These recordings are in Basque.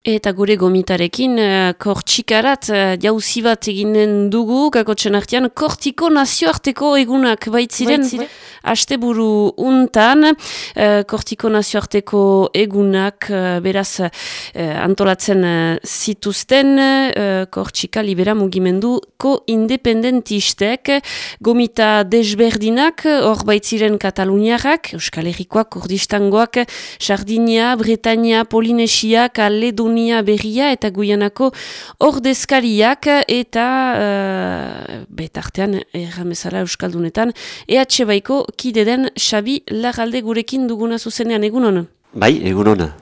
Eta gure gomitarekin, uh, kortxikarat, uh, jauzi bat eginen dugu, kakotxen artean, kortiko nazioarteko egunak baitziren, baitziren. haste buru untan, uh, kortiko nazioarteko egunak, beraz, antolatzen zituzten, uh, kortxika libera mugimendu ko independentistek, gomita desberdinak, hor baitziren kataluniarrak, Euskal Herrikoak, Kurdistangoak, Sardinia, Bretania, Polinesia, Kaledun, Katalunia berria eta Guianako ordezkariak eta uh, betartean erramezala Euskaldunetan EH Baiko kide den Xabi Lagalde gurekin duguna zuzenean egunon? Bai, egunon.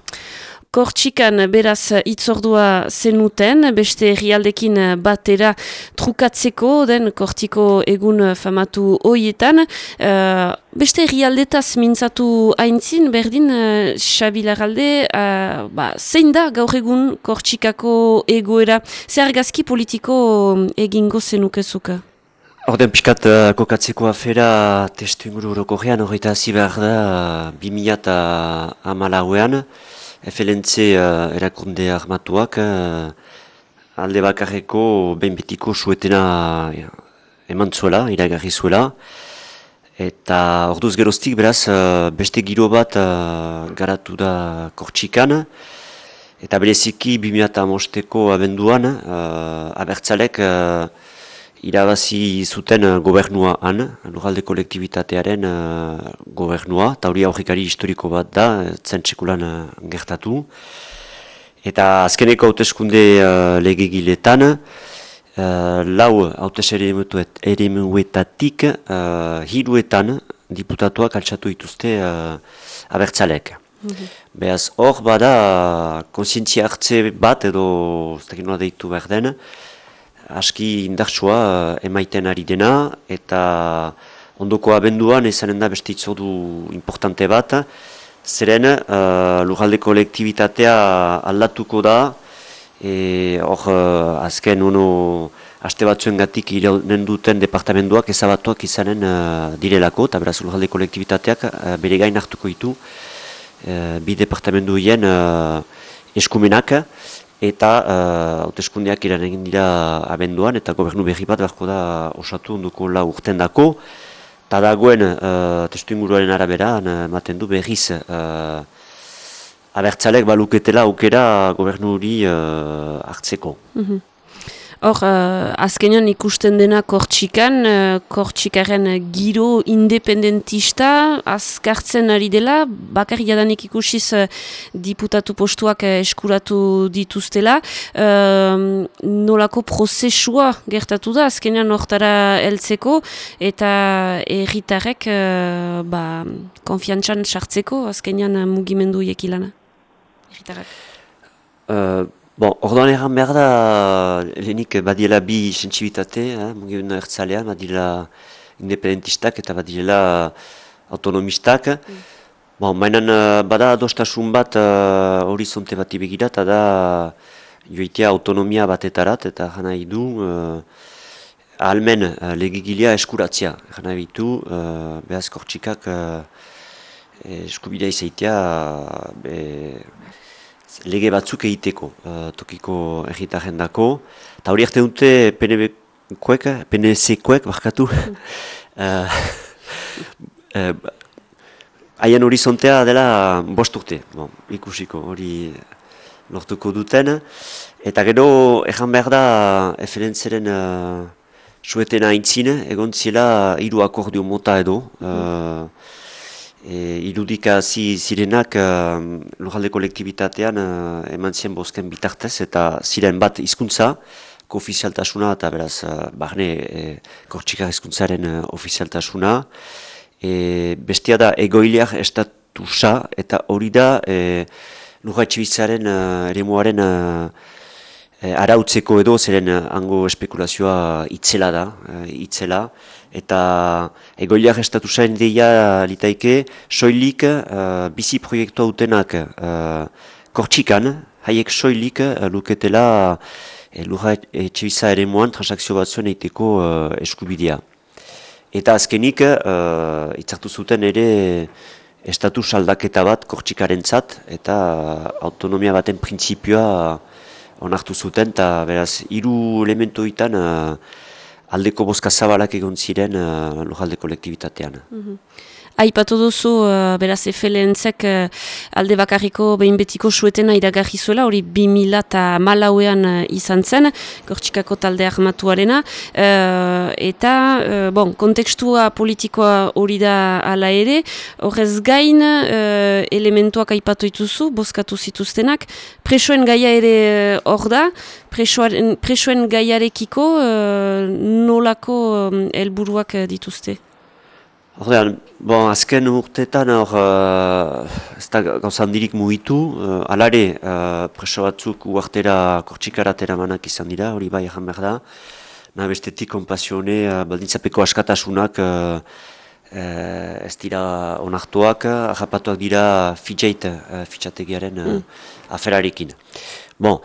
Kortxikan beraz itzordua zenuten, beste herrialdekin batera trukatzeko, den kortiko egun famatu hoietan. Uh, beste herrialdetaz mintzatu haintzin, berdin, uh, Xabi uh, ba, zein da gaur egun kortxikako egoera? Zer gazki politiko egingo zenukezuka? Orden piskat uh, kokatzeko afera testu inguru horoko gean, horreta behar da, 2000 FLNC uh, erakunde armatuak uh, alde bakarreko behin betiko suetena uh, eman zuela, iragarri zuela. Eta orduz geroztik beraz uh, beste giro bat uh, garatu da kortxikan. Eta bereziki 2008ko abenduan uh, abertzalek irabazi zuten uh, gobernua han, lugalde kolektibitatearen uh, gobernua, eta hori aurrikari historiko bat da, zen txekulan uh, gertatu. Eta azkeneko hauteskunde uh, legegiletan, uh, lau hautes ere muetatik, uh, hiruetan diputatuak altxatu dituzte uh, abertzalek. Mm Beaz, hor bada konsientzia hartze bat edo, ez da deitu behar den, aski indartsua eh, emaiten ari dena eta ondoko abenduan izanen da beste itzodu importante bat. Zeren uh, lujalde kolektibitatea aldatuko da. E, hor uh, azken uno aste batzuen gatik ironen duten departamentuak ezabatuak izanen uh, direlako eta beraz lujalde kolektibitateak uh, bere gain hartuko ditu uh, bi departamentu hien uh, eskumenak eta uh, hauteskundeak iran egin dira abenduan eta gobernu berri bat beharko da osatu onduko la urten dako eta dagoen uh, testu inguruaren arabera ematen du berriz uh, abertzalek baluketela aukera gobernu hori uh, hartzeko. Mhm. Hor, uh, azkenean ikusten dena kortxikan, uh, kortxikaren giro independentista, azkartzen ari dela, bakar jadanik ikusiz uh, diputatu postuak uh, eskuratu dituztela, uh, nolako prozesua gertatu da, azkenean hortara heltzeko, eta erritarek uh, ba, konfiantzan sartzeko, azkenean mugimendu iekilana. Erritarek. Uh, Bon, orduan erran behar da, lehenik badiela bi sensibitate, eh, mugimen ertzalean, badiela independentistak eta badiela autonomistak. Mm. Bon, mainan bada adostasun bat uh, horizonte bat ibegira, eta da joitea autonomia batetarat, eta jana idu uh, almen uh, legigilea eskuratzea. Jana bitu, uh, behaz uh, eskubidea izaitea, uh, lege batzuk egiteko, uh, tokiko erritaren dako. Eta hori arte dute PNB-koek, PNC-koek, barkatu. uh, uh, Haien horizontea dela bost urte, bon, ikusiko hori lortuko duten. Eta gero, ejan behar da, eferentzeren uh, suetena aintzine, egon zela hiru akordio mota edo. Uh, E, irudika zi, zirenak uh, lujalde kolektibitatean uh, eman zien bozken bitartez eta ziren bat hizkuntza koofizialtasuna eta beraz uh, barne e, kortxika hizkuntzaren uh, ofizialtasuna. E, bestia da egoileak estatusa eta hori da e, lujatxibitzaren uh, ere moaren uh, arautzeko edo zeren hango espekulazioa itzela da, itzela eta egoiliak estatu zain deia litaike, soilik uh, bizi proiektua utenak uh, kortxikan, haiek soilik uh, luketela uh, lurra etxibiza ere moan transakzio bat zuen eiteko uh, eskubidea. Eta azkenik, uh, itzartu zuten ere estatu saldaketa bat kortxikaren zat, eta autonomia baten printzipioa onartu zuten, eta beraz, hiru elementu itan aldeko boska zabalak egon ziren uh, lojalde kolektibitatean. Mm Aipatu duzu, uh, beraz, efelentzek uh, alde bakarriko behin betiko suetena iragarri zuela, hori 2000 eta malauean uh, izan zen, gortxikako talde armatuarena, uh, eta, uh, bon, kontekstua politikoa hori da ala ere, horrez gain uh, elementuak aipatu ituzu, boskatu zituztenak, presoen gaia ere hor da, presoen gaiarekiko nolako um, helburuak dituzte? Ordean, bon, azken urtetan hor, uh, ez da gauza handirik mugitu, uh, alare, uh, preso batzuk uartera kortsikaratera manak izan dira, hori bai egan behar da, na bestetik konpasione, uh, baldintzapeko askatasunak uh, uh, ez dira onartuak, ahapatuak dira fitxeit, uh, fitxategiaren uh, mm. aferarekin. Bon,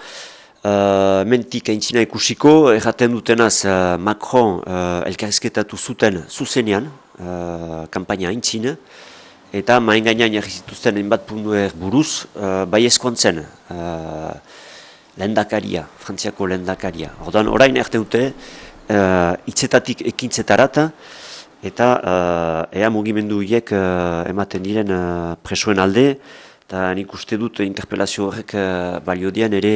Uh, mentik aintzina ikusiko, erraten dutenaz uh, Macron uh, elkarrizketatu zuten zuzenean, uh, kampaina aintzina, eta main gainean jarri zituzten enbat punduer buruz, uh, bai eskontzen uh, lendakaria, frantziako lendakaria. Ordan orain erte dute, uh, itzetatik ekintzetarata, eta uh, ea mugimendu hiek uh, ematen diren uh, presoen alde, eta nik uste dut interpelazio horrek uh, balio ere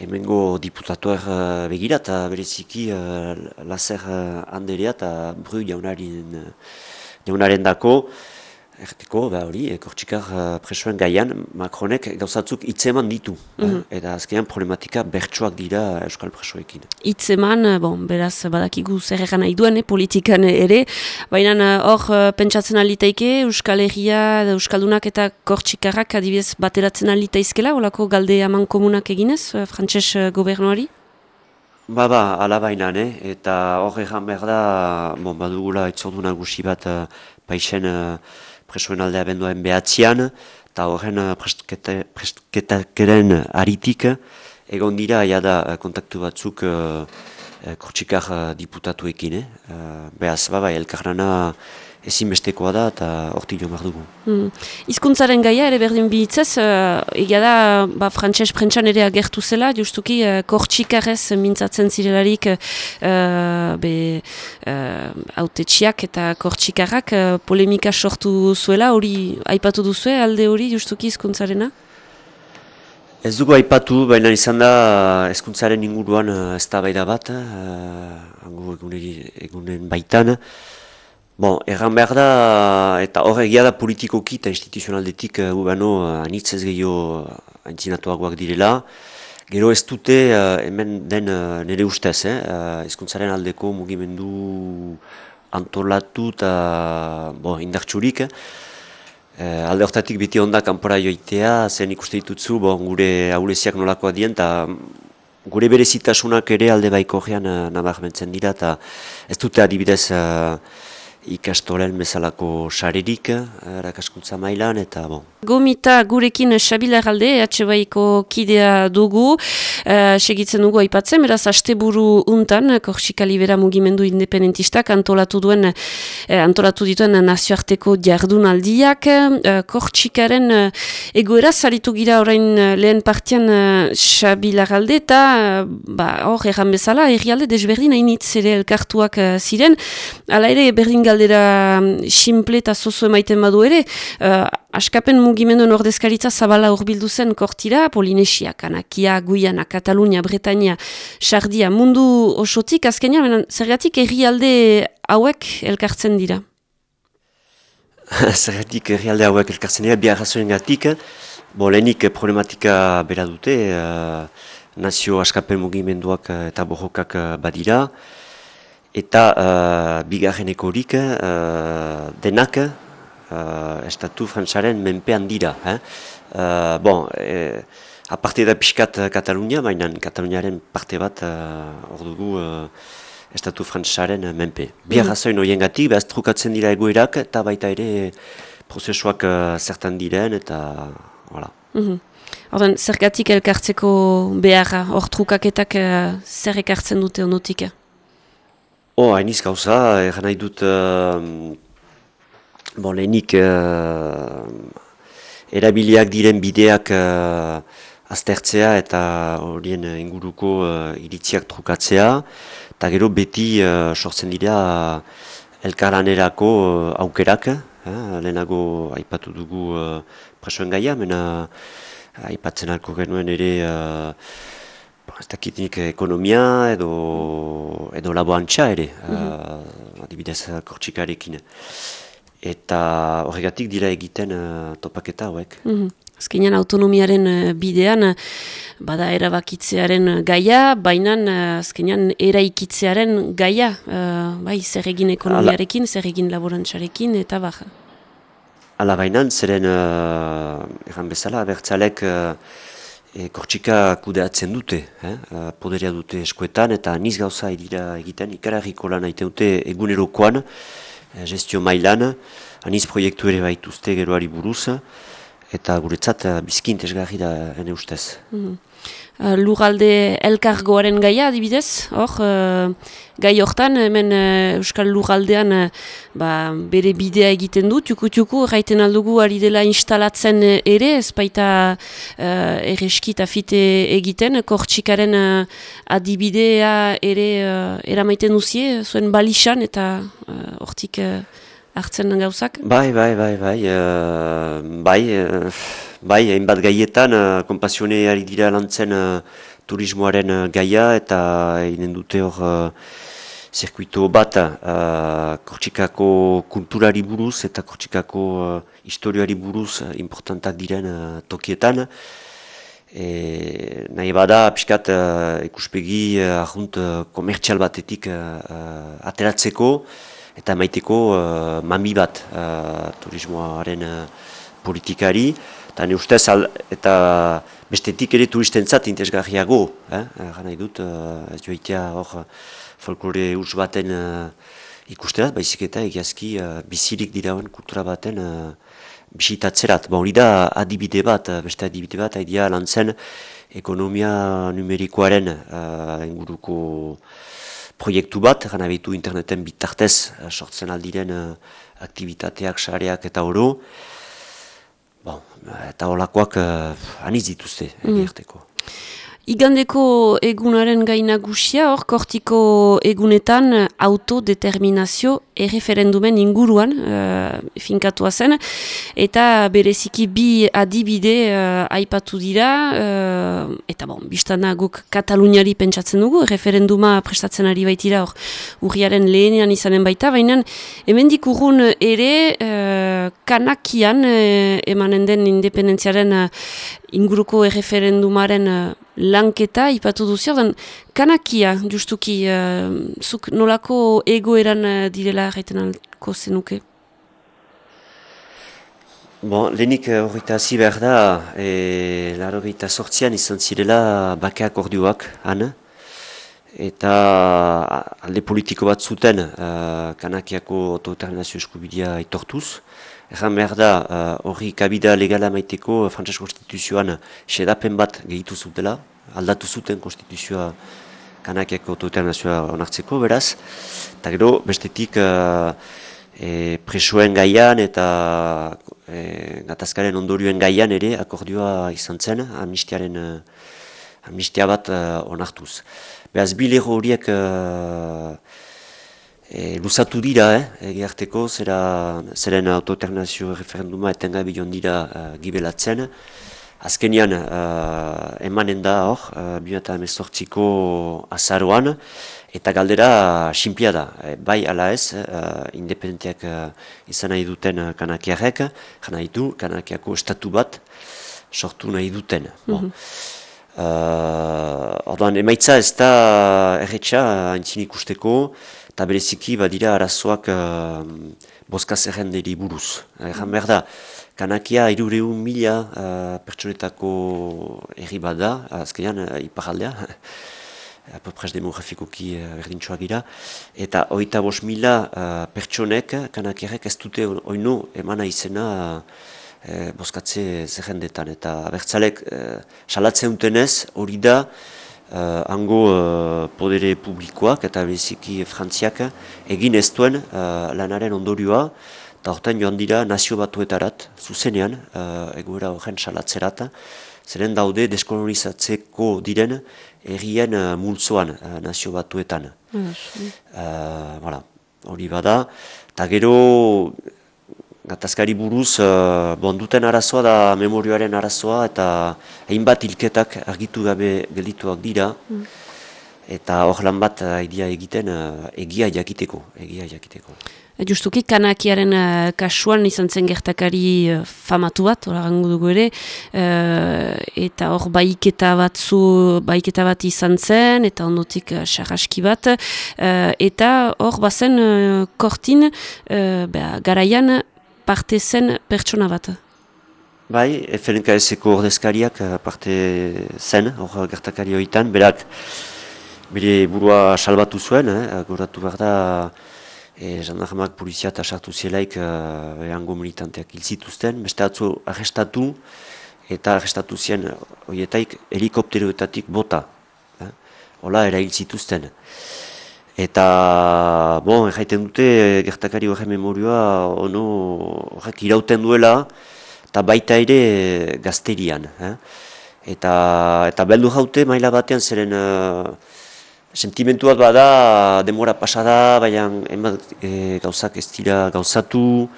hemengo diputatuak uh, begira eta bereziki uh, lazer uh, handerea eta bru jaunaren, jaunaren dako Erteko, ba hori, kortxikar uh, presoen gaian, Macronek gauzatzuk hitzeman ditu. Mm eta azkenean problematika bertsoak dira Euskal presoekin. Hitzeman, bon, beraz, badakigu zer egan nahi duen, politikan ere, baina hor pentsatzen alitaike, Euskal Herria, Euskaldunak eta kortxikarrak adibidez bateratzen alitaizkela, olako galde haman komunak eginez, frantses gobernuari? Ba, ba, alabaina, eh? eta hor egan behar da, bon, badugula etzordu nagusi bat uh, paixen presoen aldea benduaren behatzean, eta horren eh, presketakeren aritik, egon dira, da eh, kontaktu batzuk uh, kortxikar diputatuekin, eh? behaz, baba, elkarrana ezinbestekoa da eta horti jo dugu. Hmm. Izkuntzaren gaia ere berdin bihitzez, uh, egia da, ba, frantxez prentxan ere agertu zela, justuki uh, kortxikarez mintzatzen zirelarik uh, be, uh, eta kortxikarrak uh, polemika sortu zuela, hori aipatu duzue alde hori justuki izkuntzarena? Ez dugu aipatu, baina izan da ezkuntzaren inguruan ez da baida bat, uh, egunen baitan, Bon, erran behar da, eta hor egia da politikoki eta instituzionaldetik uh, ubano uh, anitzez gehiago antzinatuagoak direla. Gero ez dute hemen den nire ustez, eh? uh, ezkuntzaren aldeko mugimendu antolatu eta uh, indartsurik. Uh, alde horretatik biti ondak kanpora joitea, zen ikuste ditutzu, bon, gure hauleziak nolakoa dien, eta gure berezitasunak ere alde baiko gean uh, nabarmentzen dira, eta ez dute adibidez... Uh, ikastolen bezalako sarerik, erakaskuntza mailan, eta bon. Gomita gurekin Xabila Galde, EHBaiko kidea dugu, uh, segitzen dugu aipatzen, beraz, asteburu untan, Korsika Libera Mugimendu Independentistak antolatu duen, uh, antolatu dituen nazioarteko jardunaldiak, uh, Korsikaren uh, egoera zaritu gira orain lehen partian Xabila Galde, eta ba, hor, erran bezala, errialde desberdin hainitz ere elkartuak ziren, ala ere, berdin galdera simple eta zozo emaiten badu ere, uh, askapen mugimendu nordezkaritza zabala urbildu zen kortira, Polinesia, Kanakia, Guyana, Katalunia, Bretania, Sardia, mundu osotik, azkenia, zergatik herrialde hauek elkartzen dira? zergatik herrialde hauek elkartzen dira, biar razoen gatik, lehenik problematika bera dute, uh, nazio askapen mugimenduak eta borrokak badira, eta uh, bigarreneko horik uh, denak uh, estatu frantzaren menpean dira. Eh? Uh, bon, eh, aparte da pixkat Katalunia, baina Kataluniaren parte bat hor uh, dugu uh, estatu frantzaren menpe. Bi arrazoin mm. gati, behaz trukatzen dira egoerak eta baita ere prozesuak uh, zertan diren eta... Voilà. Mm -hmm. Orden, zergatik elkartzeko behar, hor trukaketak uh, zer ekartzen dute onotik? Oh, hainiz gauza, egan nahi dut uh, bon, lehenik uh, erabiliak diren bideak uh, aztertzea eta horien inguruko uh, iritziak trukatzea, eta gero beti uh, sortzen dira uh, elkaranerako uh, aukerak, eh, lehenago aipatu dugu uh, presoen gaia, mena aipatzen alko genuen ere uh, ez dakitnik ekonomia edo, edo laboantxa ere, mm -hmm. uh, adibidez kortxikarekin. Eta horregatik dira egiten uh, topaketa hauek. Mm Azkenean autonomiaren uh, bidean, uh, bada erabakitzearen gaia, baina uh, azkenean eraikitzearen gaia, bai, zer egin ekonomiarekin, zer egin laborantzarekin, eta baja. Ala bainan, zeren, uh, bezala, abertzalek uh, e, kortxika kudeatzen dute, eh? poderia dute eskuetan, eta niz gauza edira egiten, ikararriko lan aite dute egunerokoan, gestio mailan, aniz proiektu ere baituzte geroari buruz, eta guretzat uh, bizkint esgarri da ene ustez. Mm Lugalde elkargoaren gaia adibidez, hor, uh, gai hortan, hemen uh, Euskal Lugaldean uh, ba, bere bidea egiten du, tuku-tuku, gaiten aldugu ari dela instalatzen ere, ez baita uh, erreski fite egiten, kortxikaren uh, adibidea ere uh, eramaiten duzie, zuen balixan, eta hortik... Uh, hartzen gauzak? Bai, bai, bai, bai, uh, bai, uh, bai, hainbat gaietan, uh, kompazione ari dira lantzen uh, turismoaren uh, gaia eta inen dute hor uh, zirkuito bat uh, kortxikako kulturari buruz eta kortxikako uh, historioari buruz uh, importantak diren uh, tokietan. E, nahi bada, piskat, uh, ikuspegi uh, ahunt uh, komertxal batetik uh, ateratzeko, eta maiteko uh, mami bat uh, turismoaren uh, politikari, eta ne ustez eta bestetik ere turistentzat intezgarriago, eh? gana idut, uh, ez joitea hor folklore urs baten uh, ikusterat, baizik eta egiazki uh, bizirik dirauen kultura baten uh, bisitatzerat. Ba hori da adibide bat, beste adibide bat, haidea lan zen ekonomia numerikoaren uh, inguruko proiektu bat, gana behitu interneten bitartez uh, sortzen aldiren uh, aktivitateak, sareak eta oro. Bon, eta holakoak uh, aniz dituzte, mm. Igandeko egunaren gainagusia, hor kortiko egunetan autodeterminazio erreferendumen inguruan uh, finkatua zen, eta bereziki bi adibide uh, aipatu dira, uh, eta bon, biztana guk Kataluniari pentsatzen dugu, referenduma prestatzen ari baitira hor urriaren lehenean izanen baita, baina hemendik urrun ere uh, kanakian uh, emanen den independentziaren uh, inguruko erreferendumaren uh, lanketa ipatu duzio, den kanakia justuki uh, zuk nolako egoeran uh, direla gaiten alko zenuke? Bon, lehenik horreta hasi behar da, e, laro sortzian izan zirela bakeak orduak, han, eta alde politiko bat zuten uh, kanakiako autodeterminazio eskubidea itortuz, Erran behar da, uh, hori kabida legala maiteko uh, Frantses Konstituzioan sedapen bat gehitu zutela, aldatu zuten Konstituzioa kanakiako autodeterminazioa onartzeko, beraz. Eta gero, bestetik uh, e, presoen gaian eta e, gatazkaren ondorioen gaian ere akordioa izan zen amnistiaren uh, amnistia bat uh, onartuz. Beraz, bilero horiek E, lusatu dira, eh, egiarteko, zera, zeren autoternazio referenduma etengabe joan dira uh, gibelatzen. Azkenian, uh, emanen da hor, uh, eta emezortziko azaroan, eta galdera sinpia da. E, bai ala ez, uh, independenteak uh, izan nahi duten uh, kanakiarek, jana du, kanakiako estatu bat sortu nahi duten. Mm -hmm. uh, ordoan, emaitza ez da erretxa, haintzin ikusteko, eta bereziki badira arazoak uh, boska zerrenderi buruz. Egan behar da, kanakia irureun mila uh, pertsonetako erri bat da, azkenean uh, iparaldea, apoprez demografikoki uh, berdintxoak gira, eta oita bos mila uh, pertsonek, kanakiarek ez dute oino emana izena uh, boskatze zerrendetan. Eta bertzalek, uh, salatzen utenez, hori da, uh, hango uh, podere publikoak eta beziki frantziak egin ez duen uh, lanaren ondorioa eta horretan joan dira nazio batuetarat, zuzenean, uh, egoera horren salatzerat, zeren daude deskolonizatzeko diren errien uh, multzoan uh, nazio batuetan. Mm. Uh, hori bada, eta gero gatazkari buruz, uh, bonduten arazoa da memorioaren arazoa, eta hainbat hilketak argitu gabe geldituak dira, mm. eta hor lan bat idea egiten uh, egia jakiteko, egia jakiteko. Justuki, kanakiaren uh, kasuan izan zen gertakari uh, famatu bat, hori dugu ere, eta hor baiketa batzu, baiketa bat izan zen, eta ondotik uh, bat, eta hor bazen kortin uh, garaian parte zen pertsona bat. Bai, FNKS-eko ordezkariak parte zen, hor gertakari horietan, berak bere burua salbatu zuen, eh, goratu behar da, e, jandarmak polizia eta sartu zelaik uh, militanteak hil zituzten, beste atzu arrestatu eta arrestatu zien horietaik helikopteroetatik bota. Eh? Hola, era zituzten. Eta, bon, erraiten dute, gertakari horre memorioa, ono, horrek irauten duela, eta baita ere gazterian. Eh? Eta, eta beldu jaute, maila batean, zeren, sentimentu bat bada, demora pasada, baina e, gauzak ez dira gauzatu,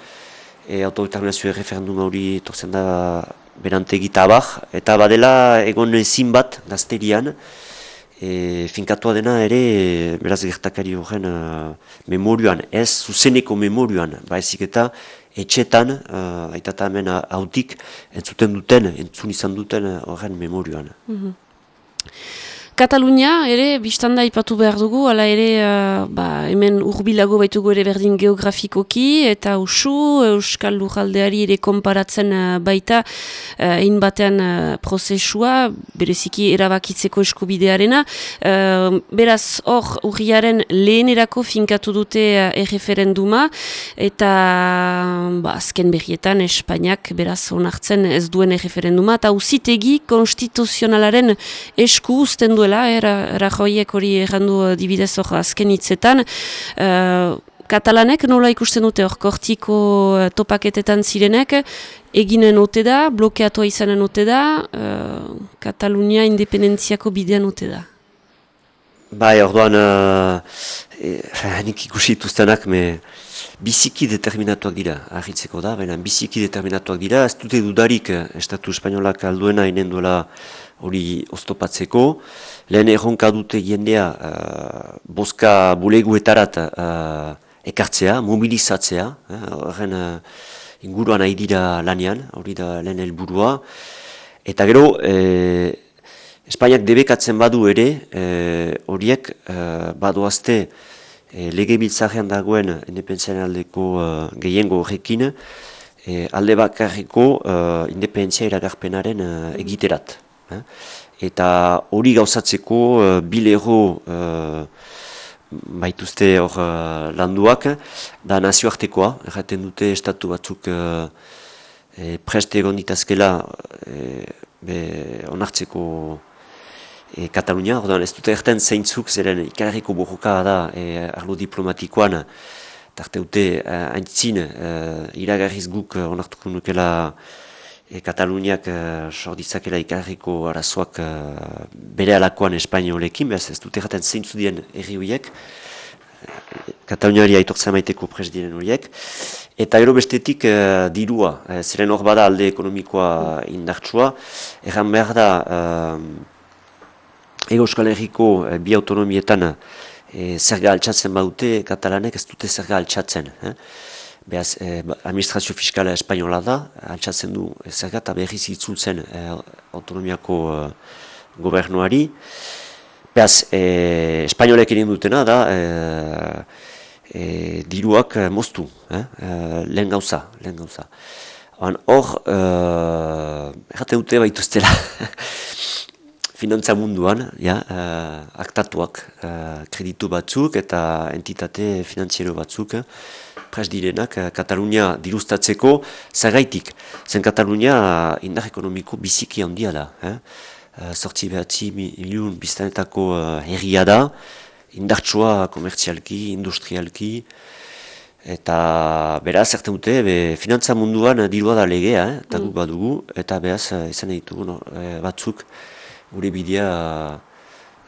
e, autodeterminazio referendum hori torzen da berantegita abar, eta badela egon ezin bat gazterian, e, finkatua dena ere, beraz gertakari horren uh, memorioan, ez zuzeneko memorioan, ba ezik eta etxetan, uh, aitata hemen hautik, entzuten duten, entzun izan duten horren memorioan. Mm Katalunia ere biztanda ipatu behar dugu, ala ere uh, ba, hemen urbilago baitugu ere berdin geografikoki eta usu Euskal Lujaldeari ere konparatzen uh, baita egin batean uh, prozesua, bereziki erabakitzeko eskubidearena. Uh, beraz hor urriaren lehenerako finkatu dute uh, erreferenduma eta ba, azken berrietan Espainiak beraz onartzen ez duen erreferenduma eta usitegi konstituzionalaren esku usten duen duela, era, rajoiek hori errandu uh, dibidez hor azken hitzetan. Uh, katalanek nola ikusten dute hor kortiko uh, topaketetan zirenek, eginen ote da, blokeatua izanen ote da, uh, Katalunia independentziako bidean ote da. Bai, orduan, uh, eh, nik ikusi ituztenak, me biziki determinatuak dira, ahitzeko da, baina biziki determinatuak dira, ez dute dudarik, Estatu Espainolak alduena inen duela hori oztopatzeko, lehen erronka dute jendea uh, boska buleguetarat uh, ekartzea, mobilizatzea, eh, horren uh, inguruan nahi dira lanean, hori da lehen helburua. Eta gero, eh, Espainiak debekatzen badu ere, horiek eh, badoazte eh, lege biltzarean dagoen independenzian aldeko eh, gehiengo horrekin, eh, alde bakarriko eh, independentzia iragarpenaren eh, egiterat. Eh? eta hori gauzatzeko uh, bilero uh, baituzte hor uh, landuak, da nazioartekoa, erraten dute estatu batzuk e, preste egon ditazkela e, onartzeko e, Katalunia, ordan ez dute erten zeintzuk zeren ikarriko borroka da e, arlo diplomatikoan, tarte dute uh, haintzin uh, iragarriz guk onartuko nukela e, Kataluniak uh, sorditzakela ikarriko arazoak uh, bere alakoan espainolekin, behaz ez dute jaten zeintzu dien erri horiek, Kataluniari aitortzen maiteko pres horiek, eta gero bestetik uh, dirua, uh, ziren hor bada alde ekonomikoa indartsua, erran behar da, uh, ego euskal herriko uh, bi autonomietan uh, zerga altxatzen badute, katalanek ez dute zerga altxatzen. Eh? behaz, eh, administrazio fiskala espainola da, altsatzen du zerga eta berriz itzultzen eh, autonomiako eh, gobernuari. Behaz, eh, espainolek egin dutena da, eh, eh, diruak moztu, eh, eh, lehen gauza, lehen gauza. Hor, eh, errate dute baituztela, finantza munduan, ja, uh, aktatuak, uh, kreditu batzuk eta entitate finantziero batzuk, pres direnak uh, Katalunia dirustatzeko zagaitik. Zen Katalunia uh, indar ekonomiko biziki handia da. Eh? Uh, sortzi behatzi miliun biztanetako uh, herria da, indartsua komertzialki, industrialki, Eta beraz, zerten dute, be, finantza munduan dirua da legea, eh? eta guk mm. badugu, eta beraz, izan ditugu no? batzuk gure bidea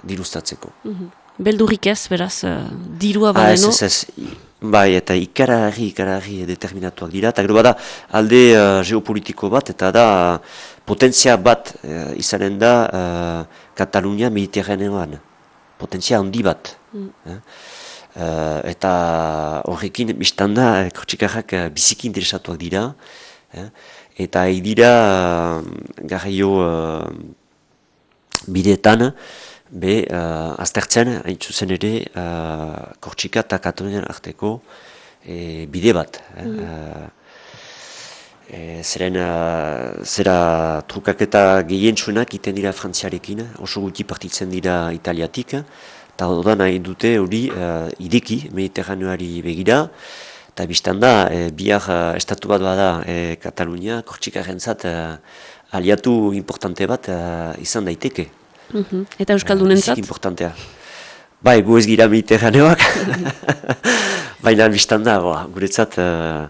dirustatzeko. Mm -hmm. Beldurrik ez, beraz, dirua badeno? Ah, ez, ez, ez. Bai, eta ikararri, ikararri determinatuak dira. Eta gero bada alde uh, geopolitiko bat, eta da potentzia bat uh, izanen da uh, Katalunia mediterraneoan. Potentzia handi bat. Mm. Uh, eta horrekin, biztan da, kortxikarrak uh, biziki interesatuak dira. Eh? Eta dira uh, garraio uh, bideetan, be uh, aztertzen hain zuzen ere uh, Kortxika eta Katalunian arteko e, bide bat. Eh? Mm. Uh, zeren, uh, zera trukaketa gehien txuenak iten dira frantziarekin, oso guti partitzen dira italiatik, eta oda nahi dute hori uh, ideki mediterraneari begira, eta biztan da, e, bihar uh, estatu bat bada e, Katalunia, Kortxika rentzat uh, aliatu importante bat uh, izan daiteke. -hmm. Eta Euskaldunen zat? importantea. Bai, gu ez gira mediterraneoak, baina biztan da, boa, guretzat, uh,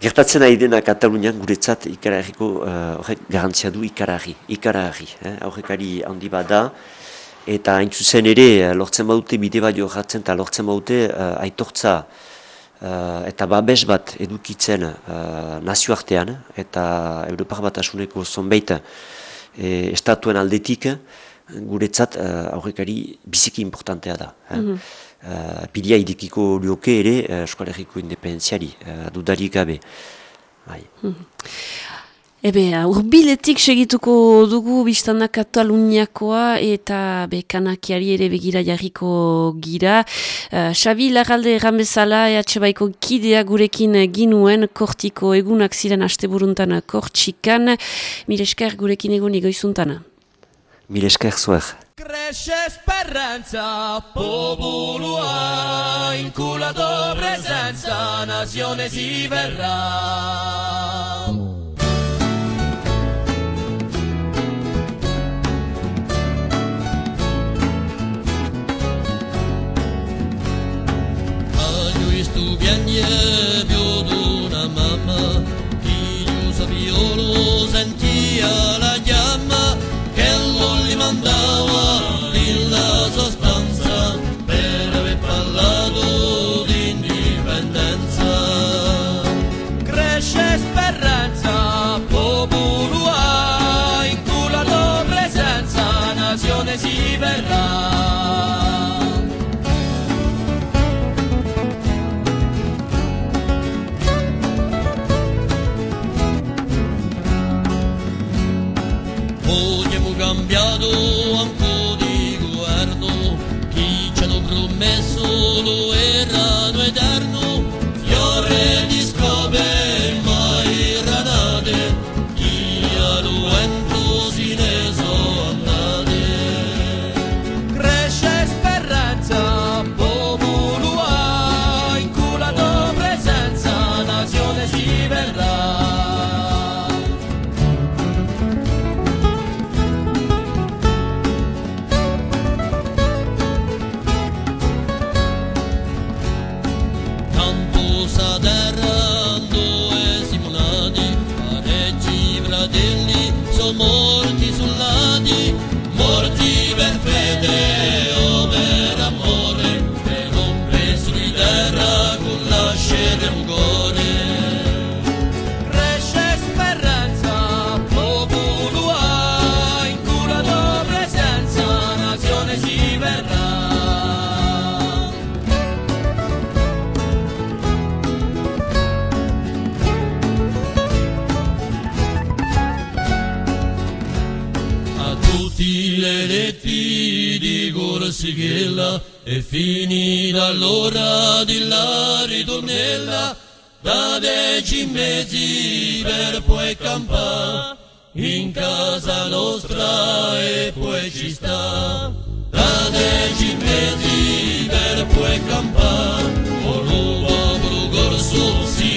gertatzen ari dena Katalunian guretzat ikararriko, uh, garantzia du ikararri, ikararri, eh? aurrekari handi bat da, eta hain zuzen ere, eh, lortzen badute bide bat jorratzen, eta lortzen badute aitortza uh, eta babes bat edukitzen uh, nazioartean, eta Europar bat asuneko zonbait estatuen aldetik, guretzat uh, aurrekari biziki importantea da. Eh? Mm -hmm. uh, pilia idekiko lioke ere eskoaleriko independenziari, uh, dudarik gabe. Bai. Mm -hmm. Ebe, urbiletik segituko dugu biztana Kataluniakoa eta be kanakiari ere begira jarriko gira. Uh, Xabi Lagalde Rambezala EH Baiko kidea gurekin ginuen kortiko egunak ziren asteburuntan kortxikan. Miresker gurekin egun igoizuntana. Mil esker zuer. Cresce speranza, popolua, inculato presenza, nazione si verrà. lievio d'una mamma chiusa violo sentia la chiamma che lo gli mandava Benedetti di Gorsighella e fini dall'ora di la ritornella da dieci mesi per poi campare in casa nostra e poi ci sta. Da dieci mesi per poi campare con un l'uovo gorso si